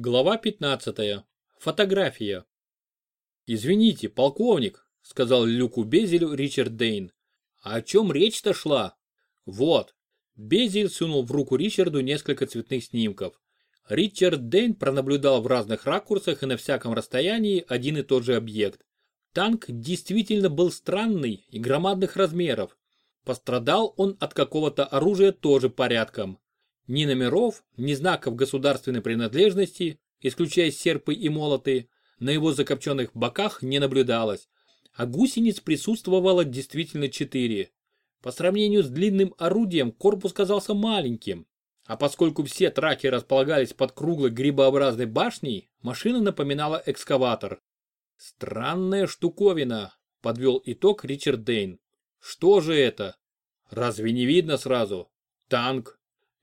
Глава 15. Фотография. «Извините, полковник», — сказал Люку Безелю Ричард Дейн. «А о чем речь-то шла?» «Вот». Безель сунул в руку Ричарду несколько цветных снимков. Ричард Дейн пронаблюдал в разных ракурсах и на всяком расстоянии один и тот же объект. Танк действительно был странный и громадных размеров. Пострадал он от какого-то оружия тоже порядком. Ни номеров, ни знаков государственной принадлежности, исключая серпы и молоты, на его закопченных боках не наблюдалось, а гусениц присутствовало действительно четыре. По сравнению с длинным орудием корпус казался маленьким, а поскольку все траки располагались под круглой грибообразной башней, машина напоминала экскаватор. «Странная штуковина», — подвел итог Ричард Дейн. «Что же это? Разве не видно сразу? Танк,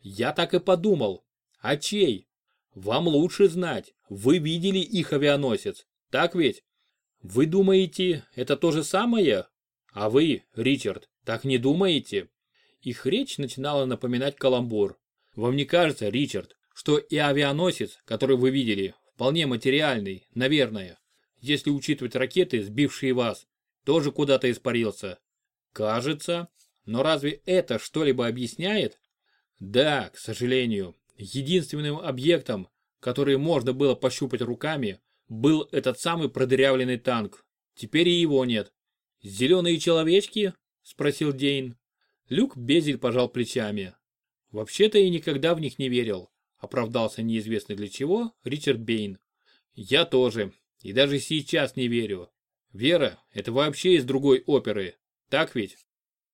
я так и подумал. А чей? Вам лучше знать. Вы видели их авианосец. Так ведь? Вы думаете, это то же самое? А вы, Ричард, так не думаете? Их речь начинала напоминать каламбур. Вам не кажется, Ричард, что и авианосец, который вы видели, вполне материальный, наверное, если учитывать ракеты, сбившие вас, тоже куда-то испарился? Кажется. Но разве это что-либо объясняет? Да, к сожалению, единственным объектом, который можно было пощупать руками, был этот самый продырявленный танк. Теперь и его нет. «Зеленые человечки?» – спросил Дейн. Люк Безель пожал плечами. «Вообще-то я никогда в них не верил», – оправдался неизвестно для чего Ричард Бейн. «Я тоже. И даже сейчас не верю. Вера – это вообще из другой оперы. Так ведь?»